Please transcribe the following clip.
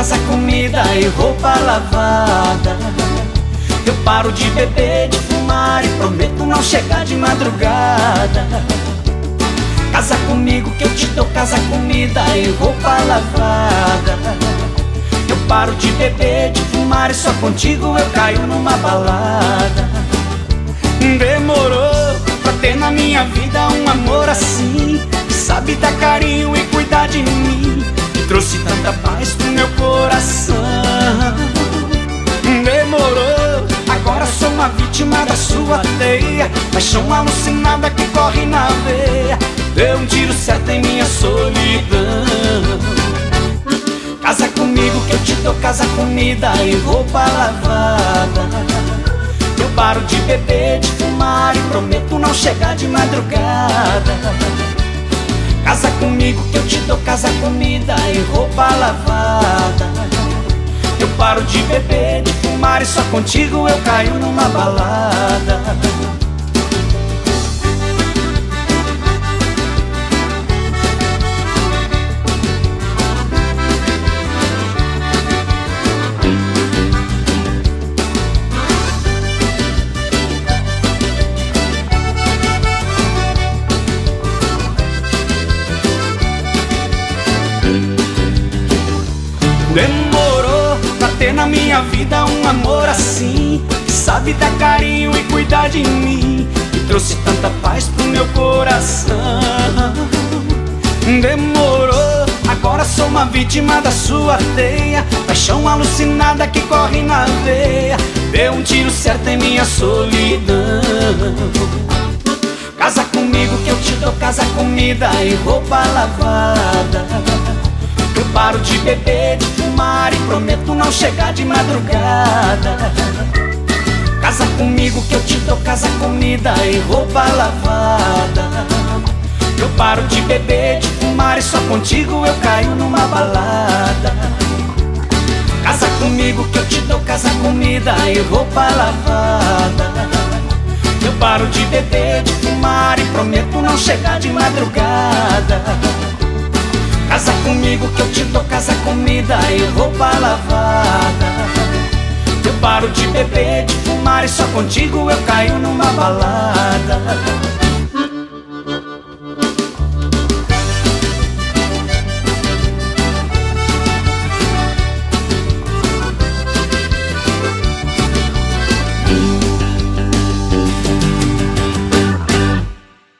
casa, comida e roupa lavada. Eu paro de beber, de fumar e prometo não chegar de madrugada. Casa comigo que eu te dou casa, comida e roupa lavada. Eu paro de beber, de fumar e só contigo eu caio numa balada. Demorou pra ter na minha vida um amor assim, que sabe dar carinho e cuidar de mim. Da sua teia. Paixão alucinada que corre na veia. Deu um tiro certo em minha solidão. Casa comigo que eu te dou casa, comida e roupa lavada. Eu paro de beber, de fumar e prometo não chegar de madrugada. Casa comigo que eu te dou casa, comida e roupa lavada Eu paro de beber, de fumar e só contigo eu caio numa balada. Ter na minha vida um amor assim Que sabe dar carinho e cuidar de mim Que trouxe tanta paz pro meu coração. Demorou, agora sou uma vítima da sua teia Paixão alucinada que corre na veia Deu um tiro certo em minha solidão. Casa comigo que eu te dou casa, comida e roupa lavada. Eu paro de beber, de fumar prometo não chegar de madrugada. Casa comigo que eu te dou casa, comida e roupa lavada. Eu paro de beber, de fumar e só contigo eu caio numa balada. Casa comigo que eu te dou casa, comida e roupa lavada. Eu paro de beber, de fumar e prometo não chegar de madrugada. Casa comigo que eu te dou casa, comida e roupa lavada. Eu paro de beber, de fumar e só contigo eu caio numa balada